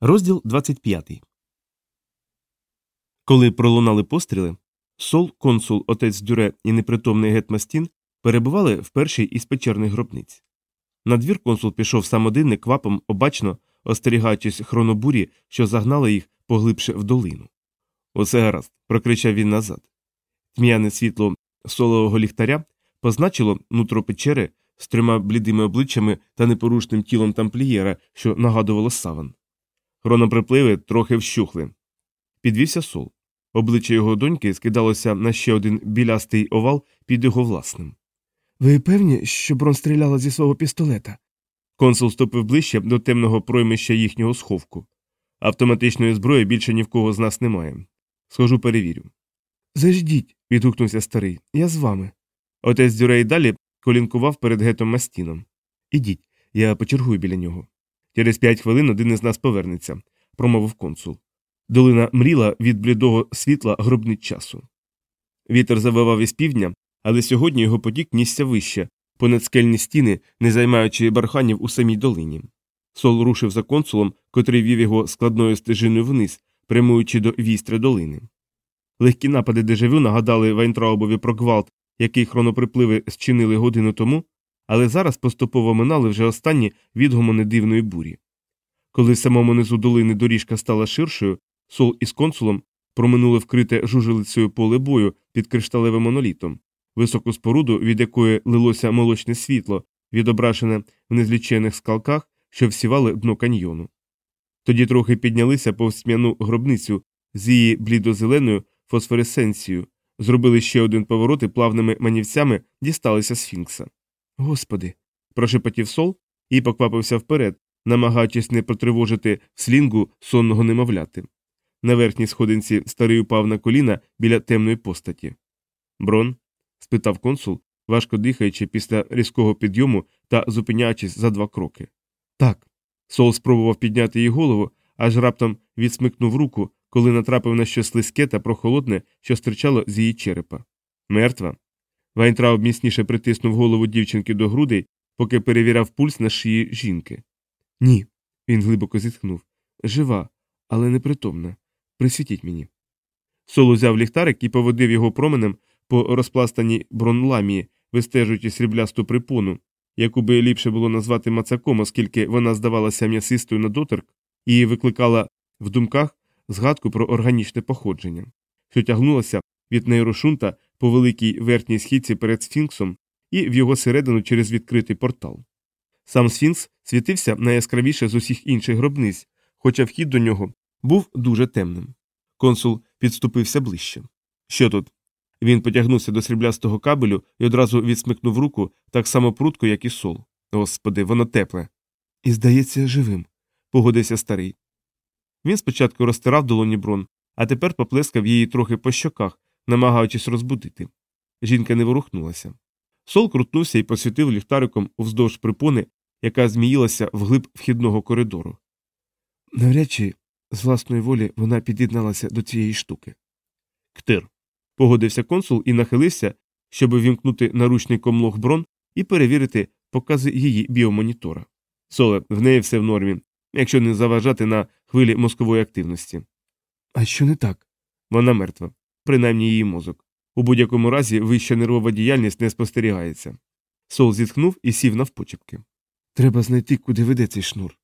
Розділ 25. Коли пролунали постріли, Сол, консул, отець Дюре і непритомний гетмастін перебували в першій із печерних гробниць. На двір консул пішов самодинник квапом обачно, остерігаючись хронобурі, що загнали їх поглибше в долину. Усе гаразд, прокричав він назад. Тьмяне світло солового ліхтаря позначило нутро печери з трьома блідими обличчями та непорушним тілом тамплієра, що нагадувало саван. Хроноприпливи трохи вщухли. Підвівся сол. Обличчя його доньки скидалося на ще один білястий овал під його власним. Ви певні, що Брон стріляла зі свого пістолета? Консул ступив ближче до темного проймища їхнього сховку. Автоматичної зброї більше ні в кого з нас немає. Схожу перевірю. Заждіть, відгукнувся старий. Я з вами. Отець Дюрей далі колінкував перед гетом Мастіном. Ідіть, я почергую біля нього. Через п'ять хвилин один із нас повернеться, промовив консул. Долина мріла від блідого світла гробниць часу. Вітер завивав із півдня, але сьогодні його потік нісся вище, понад скельні стіни, не займаючи барханів у самій долині. Сол рушив за консулом, котрий вів його складною стежиною вниз, прямуючи до вістри долини. Легкі напади дежавю нагадали Вайнтраубові про гвалт, який хроноприпливи зчинили годину тому, але зараз поступово минали вже останні відгомони дивної бурі. Коли в самому низу долини доріжка стала ширшою, сол із консулом проминули вкрите жужелицею поле бою під кришталевим монолітом, високу споруду, від якої лилося молочне світло, відображене в незлічених скалках, що всівали дно каньйону. Тоді трохи піднялися повз тьмяну гробницю з її блідозеленою фосфоресценцією, зробили ще один поворот і плавними манівцями дісталися сфінкса. Господи. прошепотів сол і поквапився вперед, намагаючись не потривожити в слінгу сонного немовляти. На верхній сходинці старий упав на коліна біля темної постаті. Брон? спитав консул, важко дихаючи після різкого підйому та зупиняючись за два кроки. Так. Сол спробував підняти її голову, аж раптом відсмикнув руку, коли натрапив на щось слизьке та прохолодне, що стирчало з її черепа. Мертва. Вайнтрауб міцніше притиснув голову дівчинки до грудей, поки перевіряв пульс на шиї жінки. Ні. Він глибоко зітхнув. Жива, але непритомна. Присвітіть мені. Сол узяв ліхтарик і поводив його променем по розпластаній бронламії, вистежуючи сріблясту припону, яку би ліпше було назвати мацаком, оскільки вона здавалася м'ясистою на доторк і викликала в думках згадку про органічне походження, що тягнулася від нейрошунта по великій верхній східці перед сфінксом і в його середину через відкритий портал. Сам сфінкс світився найяскравіше з усіх інших гробниць, хоча вхід до нього був дуже темним. Консул підступився ближче. Що тут? Він потягнувся до сріблястого кабелю і одразу відсмикнув руку так само прутко, як і сол. Господи, воно тепле. І здається, живим, погодився старий. Він спочатку розтирав долоні брон, а тепер поплескав її трохи по щоках, намагаючись розбудити. Жінка не ворухнулася. Сол крутнувся і посвітив ліхтариком уздовж припони, яка зміїлася вглиб вхідного коридору. Навряд чи з власної волі вона під'єдналася до цієї штуки. Ктир. Погодився консул і нахилився, щоб вімкнути наручний комлог брон і перевірити покази її біомонітора. Соле, в неї все в нормі, якщо не заважати на хвилі мозкової активності. А що не так? Вона мертва, принаймні її мозок. У будь-якому разі вища нервова діяльність не спостерігається. Сол зітхнув і сів навпочепки. Треба знайти, куди веде цей шнур.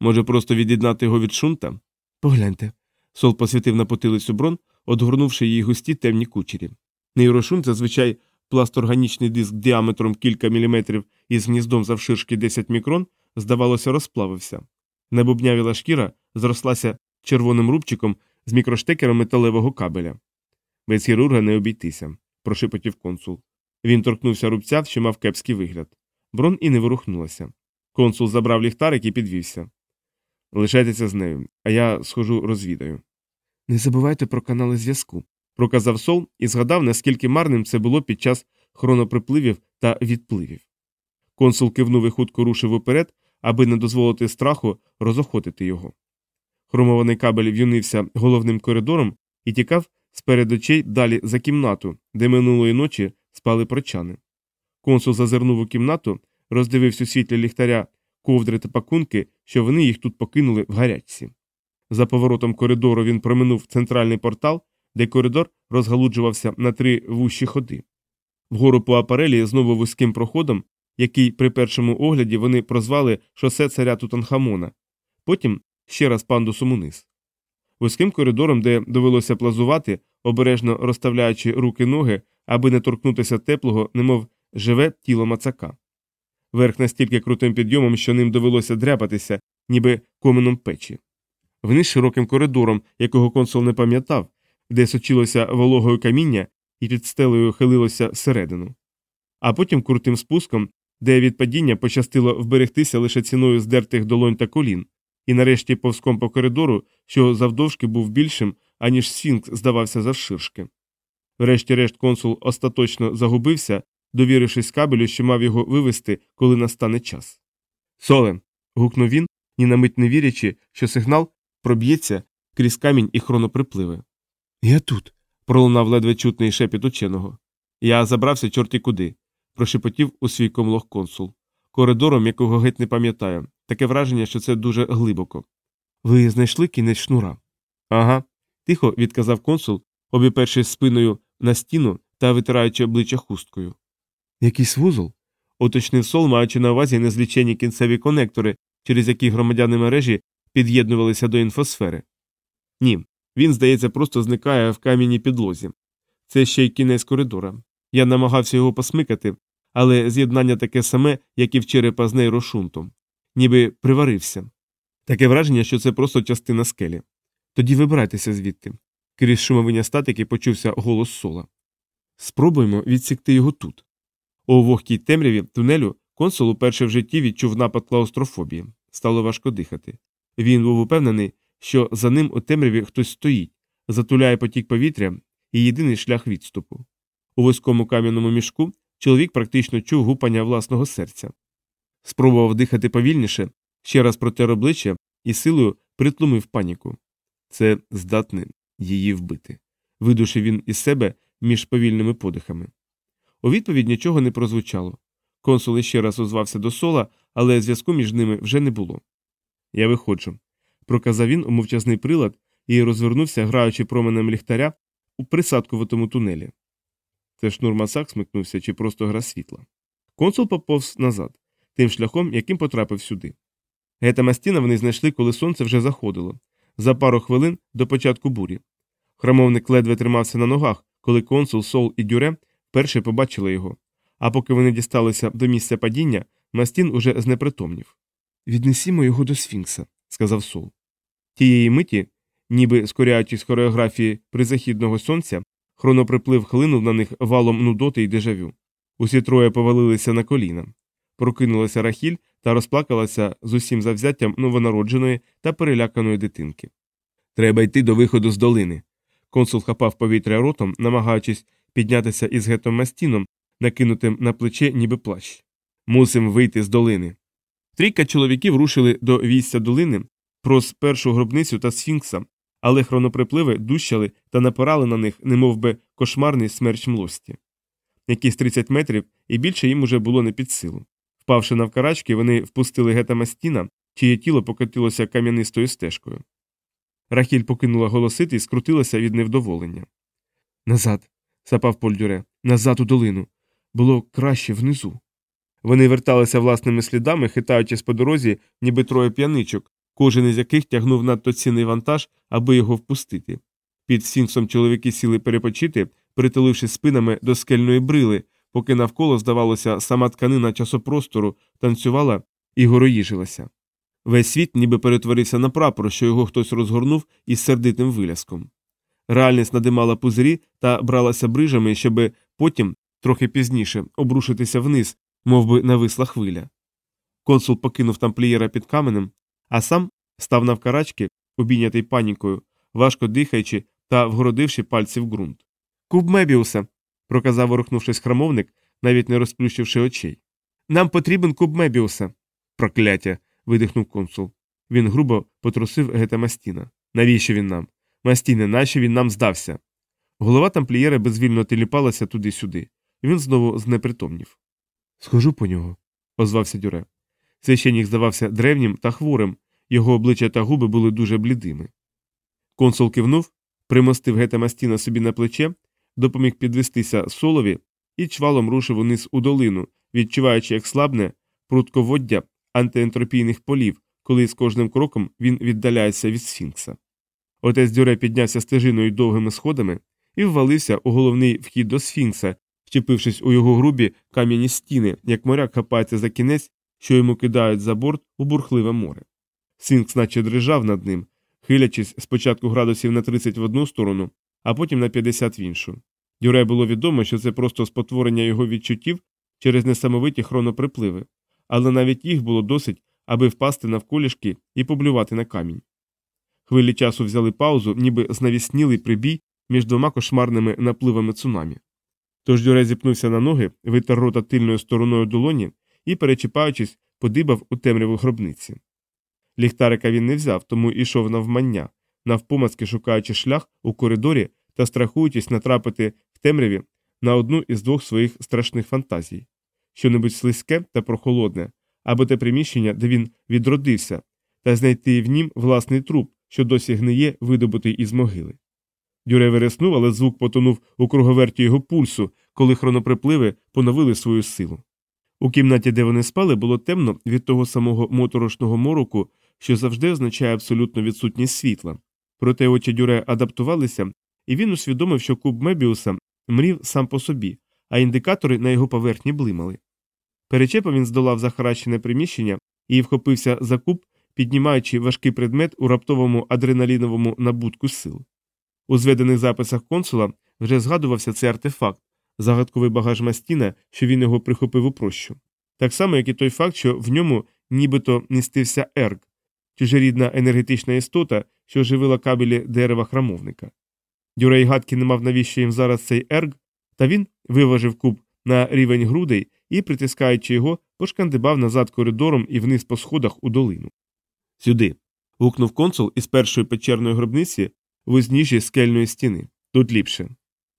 Може, просто від'єднати його від шунта? Погляньте. Сол посвітив на потилицю брон, одгорнувши її густі темні кучері. Нейрошунт зазвичай пласторганічний диск діаметром кілька міліметрів із гніздом завширшки 10 мікрон, здавалося, розплавився. Небубнявіла шкіра зрослася червоним рубчиком з мікроштекером металевого кабеля. Без хірурга не обійтися, прошепотів консул. Він торкнувся рубця, що мав кепський вигляд. Брон і не ворухнулася. Консул забрав ліхтарик і підвівся. Лишайтеся з нею, а я схожу розвідаю. Не забувайте про канали зв'язку, проказав Сол і згадав, наскільки марним це було під час хроноприпливів та відпливів. Консул кивнув і хутко рушив уперед, аби не дозволити страху розохотити його. Хромований кабель в'юнився головним коридором і тікав сперед очей далі за кімнату, де минулої ночі спали прочани. Консул зазирнув у кімнату, роздивився у світлі ліхтаря ковдри та пакунки, що вони їх тут покинули в гарячці. За поворотом коридору він проминув центральний портал, де коридор розгалуджувався на три вущі ходи. Вгору по апарелі знову вузьким проходом, який при першому огляді вони прозвали шосе царя Тутанхамона, потім ще раз пандусом униз. Вузьким коридором, де довелося плазувати, обережно розставляючи руки ноги, аби не торкнутися теплого, немов живе тіло мацака. Верх настільки крутим підйомом, що ним довелося дряпатися, ніби коменом печі. Вниз широким коридором, якого консул не пам'ятав, де сочилося вологою каміння і під стелею хилилося всередину. А потім крутим спуском, де від падіння пощастило вберегтися лише ціною здертих долонь та колін, і нарешті повзком по коридору, що завдовжки був більшим, аніж сфінкс здавався завширшки. Врешті-решт консул остаточно загубився, довірившись кабелю, що мав його вивести, коли настане час. Соле. гукнув він, ні на мить не вірячи, що сигнал проб'ється крізь камінь і хроноприпливи. Я тут. пролунав ледве чутний шепіт ученого. Я забрався чорті куди, прошепотів у свій комлог консул. Коридором, якого геть не пам'ятаю, таке враження, що це дуже глибоко. Ви знайшли кінець шнура. Ага. тихо відказав консул, обіпершись спиною на стіну та витираючи обличчя хусткою. Якийсь вузол? Уточнив сол, маючи на увазі незлічені кінцеві конектори, через які громадяни мережі під'єднувалися до інфосфери. Ні, він, здається, просто зникає в кам'яній підлозі. Це ще й кінець коридора. Я намагався його посмикати, але з'єднання таке саме, як і в черепа з нейрошунтом. Ніби приварився. Таке враження, що це просто частина скелі. Тоді вибирайтеся звідти. Крізь шумовиня статики почувся голос сола. Спробуємо відсікти його тут. У вогкій темряві тунелю консул уперше в житті відчув напад клаустрофобії. Стало важко дихати. Він був упевнений, що за ним у темряві хтось стоїть, затуляє потік повітря і єдиний шлях відступу. У вузькому кам'яному мішку чоловік практично чув гупання власного серця. Спробував дихати повільніше, ще раз протер обличчя і силою притлумив паніку. Це здатне її вбити. Видушив він із себе між повільними подихами. У відповідь нічого не прозвучало. Консул іще раз озвався до сола, але зв'язку між ними вже не було. Я виходжу, проказав він у мовчазний прилад і розвернувся, граючи променем ліхтаря у присадкуватому тунелі. Це шнур масак смикнувся чи просто гра світла. Консул поповз назад, тим шляхом, яким потрапив сюди. Гетама стіна вони знайшли, коли сонце вже заходило, за пару хвилин до початку бурі. Храмовник ледве тримався на ногах, коли консул, сол і дюре вперше побачили його, а поки вони дісталися до місця падіння, Мастін уже знепритомнів. Віднесімо його до Сфінкса, сказав Сол. Тієї миті, ніби скоряючись хореографії призахідного сонця, хроноприплив хлинув на них валом нудоти й дежавю. Усі троє повалилися на коліна. Прокинулася Рахіль та розплакалася з усім завзяттям новонародженої та переляканої дитинки. Треба йти до виходу з долини. Консул хапав повітря ротом, намагаючись піднятися із гетом мастіном, накинутим на плече, ніби плащ. Мусим вийти з долини. Трійка чоловіків рушили до війська долини прос першу гробницю та сфінкса, але хроноприпливи дущали та напирали на них, немов би кошмарний смерч млості. Якісь 30 метрів і більше їм уже було не під силу. Впавши навкарачки, вони впустили гета мастіна, чиє тіло покотилося кам'янистою стежкою. Рахіль покинула голосити і скрутилася від невдоволення. Назад, сапав Польдюре, назад у долину. Було краще внизу. Вони верталися власними слідами, хитаючись по дорозі, ніби троє п'яничок, кожен із яких тягнув надто цінний вантаж, аби його впустити. Під сфінксом чоловіки сіли перепочити, притуливши спинами до скельної брили, поки навколо, здавалося, сама тканина часопростору танцювала і гороїжилася. Весь світ ніби перетворився на прапор, що його хтось розгорнув із сердитим виляском. Реальність надимала пузирі та бралася брижами, щоби потім, трохи пізніше, обрушитися вниз, мов би нависла хвиля. Консул покинув тамплієра під каменем, а сам став навкарачки, обійнятий панікою, важко дихаючи та вгородивши пальці в ґрунт. Куб Мебіуса, проказав, ворухнувшись храмовник, навіть не розплющивши очей. Нам потрібен куб Мебіуса. Прокляття. видихнув консул. Він грубо потрусив гета Мастіна. Навіщо він нам? Мастіне, нащо він нам здався? Голова тамплієра безвільно теліпалася туди-сюди. Він знову знепритомнів. Схожу по нього, озвався Дюре. Священник здавався древнім та хворим, його обличчя та губи були дуже блідими. Консул кивнув, примостив гета Мастіна собі на плече, допоміг підвестися солові і чвалом рушив униз у долину, відчуваючи, як слабне прутководдя антиентропійних полів, коли з кожним кроком він віддаляється від сфінкса. Отець Дюре піднявся стежиною довгими сходами і ввалився у головний вхід до сфінкса, вчепившись у його грубі кам'яні стіни, як моряк хапається за кінець, що йому кидають за борт у бурхливе море. Сфінкс наче дрижав над ним, хилячись спочатку градусів на 30 в одну сторону, а потім на 50 в іншу. Дюре було відомо, що це просто спотворення його відчуттів через несамовиті хроноприпливи, але навіть їх було досить, аби впасти навколішки і поблювати на камінь. Хвилі часу взяли паузу, ніби знавіснілий прибій між двома кошмарними напливами цунамі. Тож Дюре зіпнувся на ноги, витер рота тильною стороною долоні і, перечіпаючись, подибав у темряву гробниці. Ліхтарика він не взяв, тому йшов навмання, навпомацки шукаючи шлях у коридорі та страхуючись натрапити в темряві на одну із двох своїх страшних фантазій щонебудь слизьке та прохолодне, або те приміщення, де він відродився, та знайти в нім власний труп, що досі гниє, видобутий із могили. Дюре вириснув, але звук потонув у круговерті його пульсу, коли хроноприпливи поновили свою силу. У кімнаті, де вони спали, було темно від того самого моторошного мороку, що завжди означає абсолютну відсутність світла. Проте очі Дюре адаптувалися, і він усвідомив, що куб Мебіуса мрів сам по собі, а індикатори на його поверхні блимали. Перечепом він здолав захаращене приміщення і вхопився за куб, піднімаючи важкий предмет у раптовому адреналіновому набутку сил. У зведених записах консула вже згадувався цей артефакт, загадковий багаж Мастіна, що він його прихопив у прощу. Так само, як і той факт, що в ньому нібито містився ерг, чужорідна енергетична істота, що живила кабелі дерева храмовника. Дюрей гадки не мав навіщо їм зараз цей ерг, та він виважив куб на рівень грудей і, притискаючи його, пошкандибав назад коридором і вниз по сходах у долину. Сюди. гукнув консул із першої печерної гробниці в узніжжі скельної стіни. Тут ліпше.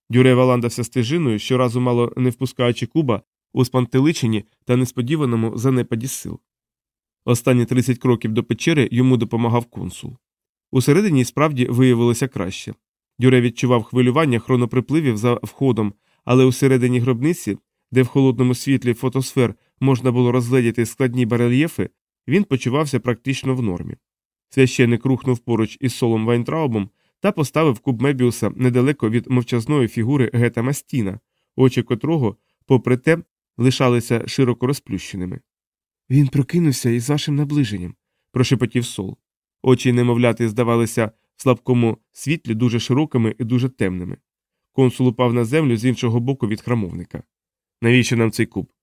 Дюре валандався стежиною, щоразу мало не впускаючи куба у спантеличині та несподіваному занепаді сил. Останні 30 кроків до печери йому допомагав консул. Усередині справді виявилося краще. Дюре відчував хвилювання хроноприпливів за входом, але усередині гробниці, де в холодному світлі фотосфер можна було розгледіти складні барельєфи, він почувався практично в нормі. Священник рухнув поруч із Солом Вайнтраубом та поставив куб Мебіуса недалеко від мовчазної фігури Гета Мастіна, очі котрого, попри те, лишалися широко розплющеними. Він прокинувся із вашим наближенням, прошепотів Сол. Очі немовляти здавалися в слабкому світлі дуже широкими і дуже темними. Консул упав на землю з іншого боку від храмовника. Навіщо нам цей куб?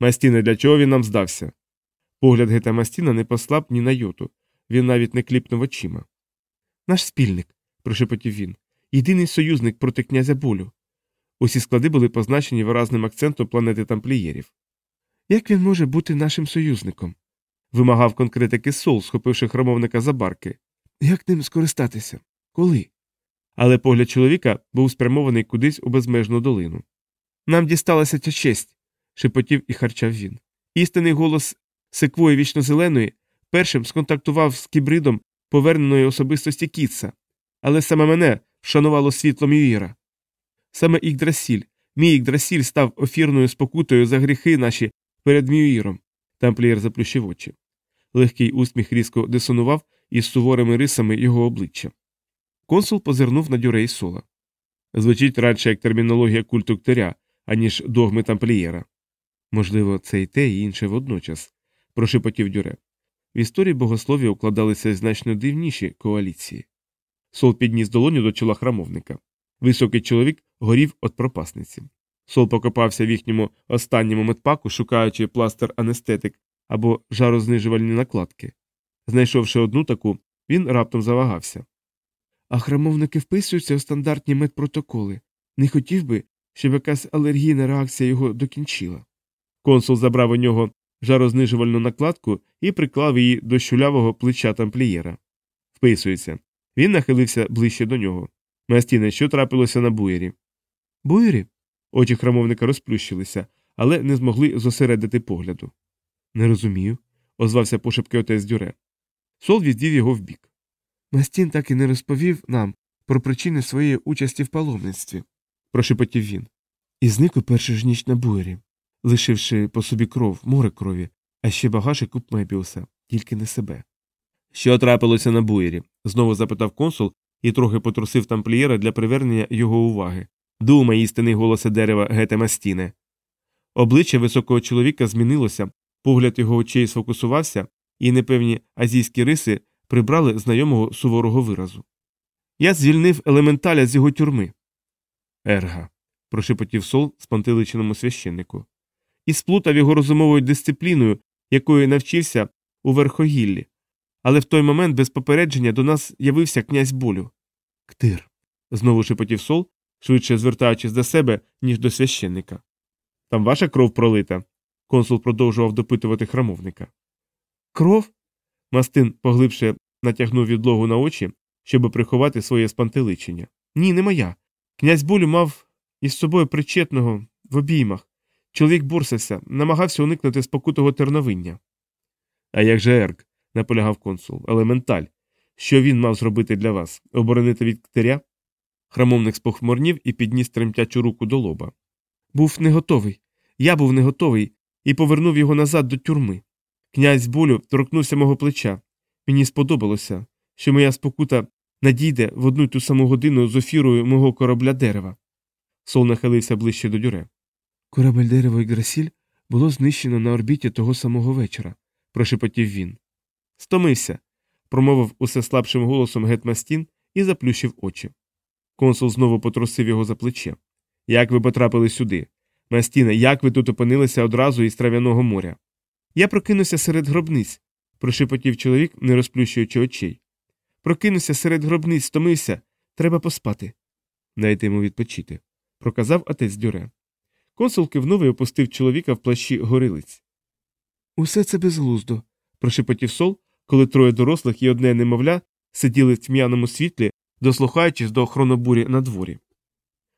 Мастіне, для чого він нам здався? Погляд Гета Мастіна не послаб ні на йоту. Він навіть не кліпнув очима. Наш спільник, прошепотів він, єдиний союзник проти князя болю. Усі склади були позначені виразним акцентом планети тамплієрів. Як він може бути нашим союзником? Вимагав конкретики Сол, схопивши храмовника за барки. Як ним скористатися? Коли? Але погляд чоловіка був спрямований кудись у безмежну долину. Нам дісталася ця честь, шепотів і харчав він. Істинний голос секвої вічнозеленої першим сконтактував з кібридом поверненої особистості Кітса, але саме мене вшанувало світлом Юїра. Саме Ігдрасіль, мій Ігдрасіль став офірною спокутою за гріхи наші перед Мюїром. Тамплієр заплющив очі. Легкий усміх різко дисонував із суворими рисами його обличчя. Консул позирнув на дюрей сола. Звучить радше як термінологія культу ктаря, аніж догми тамплієра. Можливо, це й те, і інше водночас, прошепотів дюре. В історії богослов'я укладалися значно дивніші коаліції. Сол підніс долоню до чола храмовника. Високий чоловік горів від пропасниці. Сол покопався в їхньому останньому медпаку, шукаючи пластир анестетик або жарознижувальні накладки. Знайшовши одну таку, він раптом завагався. А храмовники вписуються у стандартні медпротоколи. Не хотів би, щоб якась алергійна реакція його докінчила. Консул забрав у нього жарознижувальну накладку і приклав її до щулявого плеча тамплієра. Вписується. Він нахилився ближче до нього. Мастіне, що трапилося на буєрі? Буєрі? Очі храмовника розплющилися, але не змогли зосередити погляду. Не розумію, озвався пошепки отець Дюре. Сол віддів його вбік. Мастін так і не розповів нам про причини своєї участі в паломництві, прошепотів він. І зник у першу ж ніч на буєрі, лишивши по собі кров, море крові, а ще багаж і куп Мебіуса, тільки не себе. Що трапилося на буєрі? знову запитав консул і трохи потрусив тамплієра для привернення його уваги. Думай, істинний голосе дерева Гете Мастіне. Обличчя високого чоловіка змінилося, погляд його очей сфокусувався, і непевні азійські риси прибрали знайомого суворого виразу. Я звільнив елементаля з його тюрми. Ерга. прошепотів сол спантеличеному священнику. І сплутав його розумовою дисципліною, якої навчився у верхогіллі. Але в той момент без попередження до нас явився князь болю. Ктир. знову шепотів сол, швидше звертаючись до себе, ніж до священника. Там ваша кров пролита. Консул продовжував допитувати храмовника. Кров? Мастин поглибше натягнув відлогу на очі, щоб приховати своє спантеличення. Ні, не моя. Князь болю мав із собою причетного в обіймах. Чоловік бурсився, намагався уникнути спокутого терновиння. А як же Ерк? наполягав консул. Елементаль. Що він мав зробити для вас? Оборонити від ктиря? Храмовник спохмурнів і підніс тремтячу руку до лоба. Був не готовий. Я був не готовий і повернув його назад до тюрми. Князь болю торкнувся мого плеча. Мені сподобалося, що моя спокута надійде в одну й ту саму годину з офірою мого корабля дерева. Сол нахилився ближче до дюре. Корабель дерево і Грасіль було знищено на орбіті того самого вечора, прошепотів він. Стомився, промовив усе слабшим голосом гетмастін і заплющив очі. Консул знову потрусив його за плече. Як ви потрапили сюди? Мастіне, як ви тут опинилися одразу із трав'яного моря? Я прокинуся серед гробниць, прошепотів чоловік, не розплющуючи очей. Прокинуся серед гробниць, стомився. Треба поспати. Дайте йому відпочити, проказав отець Дюре. Консул кивнув і опустив чоловіка в плащі горилиць. Усе це безглуздо. прошепотів сол, коли троє дорослих і одне немовля сиділи в тьмяному світлі, дослухаючись до хронобурі на дворі.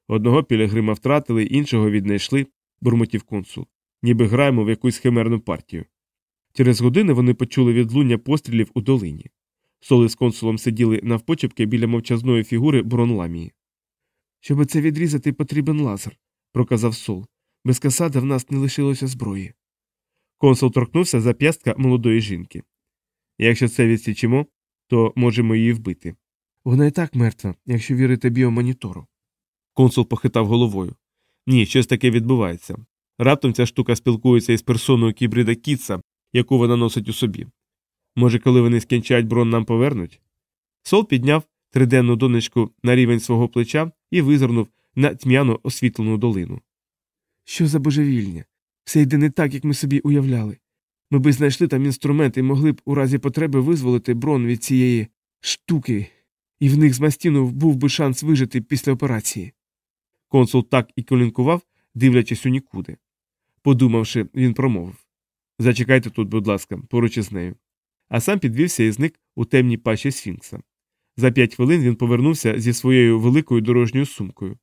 Одного пілігрима втратили, іншого віднайшли, бурмотів консул, ніби граємо в якусь химерну партію. Через години вони почули відлуння пострілів у долині. Соли з консулом сиділи навпочепки біля мовчазної фігури бронламії. Щоб це відрізати, потрібен лазер, проказав сол. Без касада в нас не лишилося зброї. Консул торкнувся зап'ястка молодої жінки. Якщо це відсічимо, то можемо її вбити. Вона і так мертва, якщо вірити біомонітору. Консул похитав головою. Ні, щось таке відбувається. Раптом ця штука спілкується із персоною кібрида Кітса, яку вона носить у собі. Може, коли вони скінчають брон, нам повернуть? Сол підняв триденну донечку на рівень свого плеча і визирнув на тьмяно освітлену долину. Що за божевільня? Все йде не так, як ми собі уявляли. Ми би знайшли там інструменти і могли б у разі потреби визволити брон від цієї штуки, і в них з мастіну був би шанс вижити після операції. Консул так і колінкував, дивлячись у нікуди. Подумавши, він промовив Зачекайте тут, будь ласка, поруч із нею. А сам підвівся і зник у темній пащі Сфінкса. За п'ять хвилин він повернувся зі своєю великою дорожньою сумкою.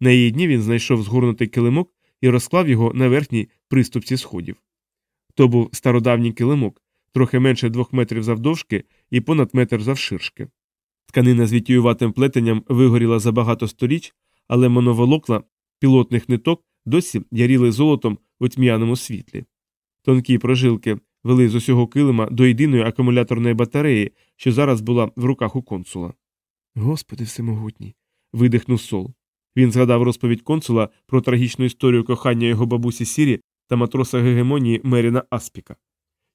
На її дні він знайшов згорнутий килимок і розклав його на верхній приступці сходів. То був стародавній килимок, трохи менше двох метрів завдовжки і понад метр завширшки. Тканина з вітіюватим плетенням вигоріла за багато сторіч, але моноволокла пілотних ниток досі яріли золотом у тьмяному світлі. Тонкі прожилки вели з усього килима до єдиної акумуляторної батареї, що зараз була в руках у консула. Господи всемогутній. видихнув сол. Він згадав розповідь консула про трагічну історію кохання його бабусі Сірі та матроса гегемонії Меріна Аспіка.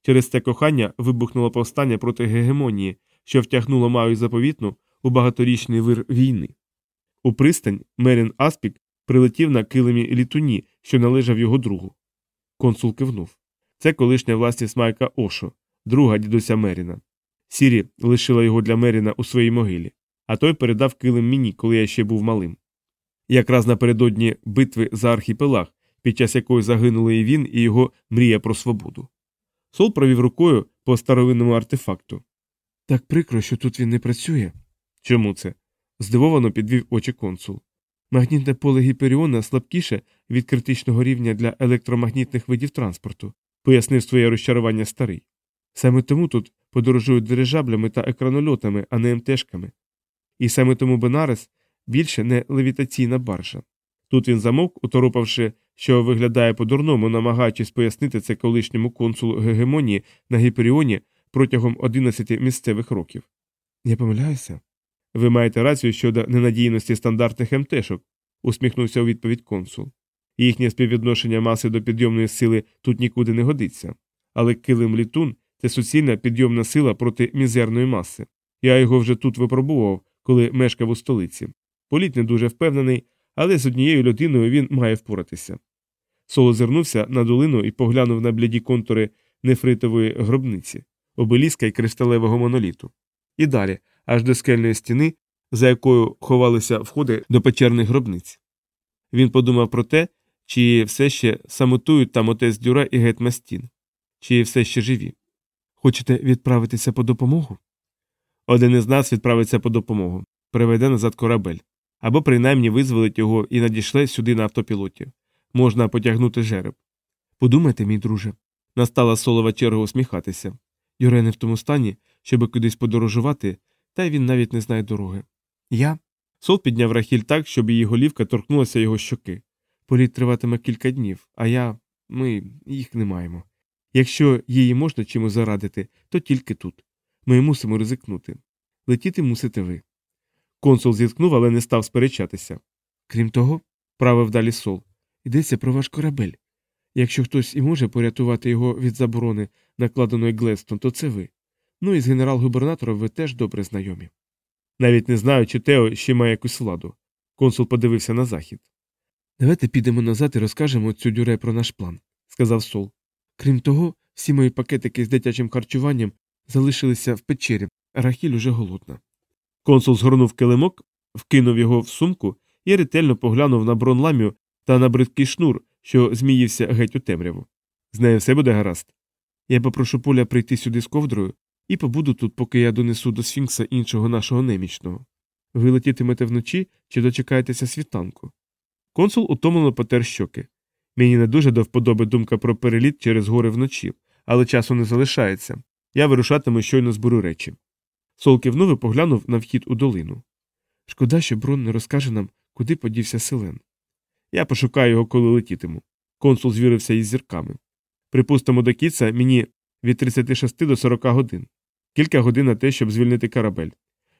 Через це кохання вибухнуло повстання проти гегемонії, що втягнуло маю заповітну у багаторічний вир війни. У пристань Мерін Аспік прилетів на килимі літуні, що належав його другу. Консул кивнув. Це колишня власність Майка Ошо, друга дідуся Меріна. Сірі лишила його для Меріна у своїй могилі, а той передав килим мені, коли я ще був малим. Якраз напередодні битви за архіпелаг, під час якої загинули і він, і його мрія про свободу. Сол провів рукою по старовинному артефакту. Так прикро, що тут він не працює. Чому це? Здивовано підвів очі консул. Магнітне поле Гіперіона слабкіше від критичного рівня для електромагнітних видів транспорту, пояснив своє розчарування старий. Саме тому тут подорожують дирижаблями та екранольотами, а не МТшками. І саме тому Бенарес більше не левітаційна баржа. Тут він замовк, уторопавши, що виглядає по-дурному, намагаючись пояснити це колишньому консулу гегемонії на Гіперіоні протягом 11 місцевих років. Я помиляюся? Ви маєте рацію щодо ненадійності стандартних МТшок, усміхнувся у відповідь консул. Їхнє співвідношення маси до підйомної сили тут нікуди не годиться. Але килим літун це суцільна підйомна сила проти мізерної маси. Я його вже тут випробував, коли мешкав у столиці. Політ не дуже впевнений, але з однією людиною він має впоратися. Соло зирнувся на долину і поглянув на бляді контури нефритової гробниці, обеліска й кришталевого моноліту. І далі, аж до скельної стіни, за якою ховалися входи до печерних гробниць. Він подумав про те, чи все ще самотують там отець Дюра і гет Мастін, чи все ще живі. Хочете відправитися по допомогу? Один із нас відправиться по допомогу, приведе назад корабель, або принаймні визволить його і надішле сюди на автопілоті. Можна потягнути жереб. Подумайте, мій друже. Настала солова черга усміхатися. Юре не в тому стані, щоб кудись подорожувати, та він навіть не знає дороги. Я Сол підняв рахіль так, щоб її голівка торкнулася його щоки. політ триватиме кілька днів, а я. ми їх не маємо. Якщо її можна чимось зарадити, то тільки тут. Ми мусимо ризикнути. Летіти мусите ви. Консул зіткнув, але не став сперечатися. Крім того, Правив далі сол. йдеться про ваш корабель. Якщо хтось і може порятувати його від заборони, накладеної Глестон, то це ви. Ну і з генерал-губернатором ви теж добре знайомі. Навіть не знаю, чи Тео ще має якусь владу. Консул подивився на захід. Давайте підемо назад і розкажемо цю дюре про наш план, Сказав сол. Крім того, всі мої пакетики з дитячим харчуванням залишилися в печері, Рахіль уже голодна. Консул згорнув килимок, вкинув його в сумку і ретельно поглянув на бронламію та на бридкий шнур, що зміївся геть у темряву. З нею все буде гаразд. Я попрошу поля прийти сюди з ковдрою і побуду тут, поки я донесу до сфінкса іншого нашого немічного. Ви летітимете вночі чи дочекаєтеся світанку? Консул утомлено потер щоки. Мені не дуже до вподоби думка про переліт через гори вночі, але часу не залишається. Я вирушатиму щойно зберу речі. Сол кивнув і поглянув на вхід у долину. Шкода, що Брон не розкаже нам, куди подівся селен. Я пошукаю його, коли летітиму. Консул звірився із зірками. Припустимо, до кіца мені від 36 до 40 годин. Кілька годин на те, щоб звільнити корабель.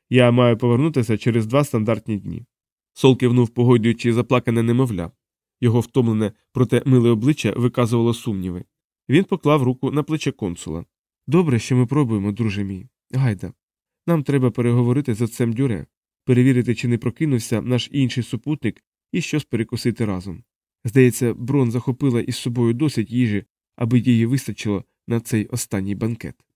Я маю повернутися через два стандартні дні. Сол кивнув, погодюючи заплакане немовля. Його втомлене, проте миле обличчя виказувало сумніви. Він поклав руку на плече консула. Добре, що ми пробуємо, друже мій. Гайда. Нам треба переговорити з отцем Дюре, перевірити, чи не прокинувся наш інший супутник і щось перекусити разом. Здається, Брон захопила із собою досить їжі, аби її вистачило на цей останній банкет.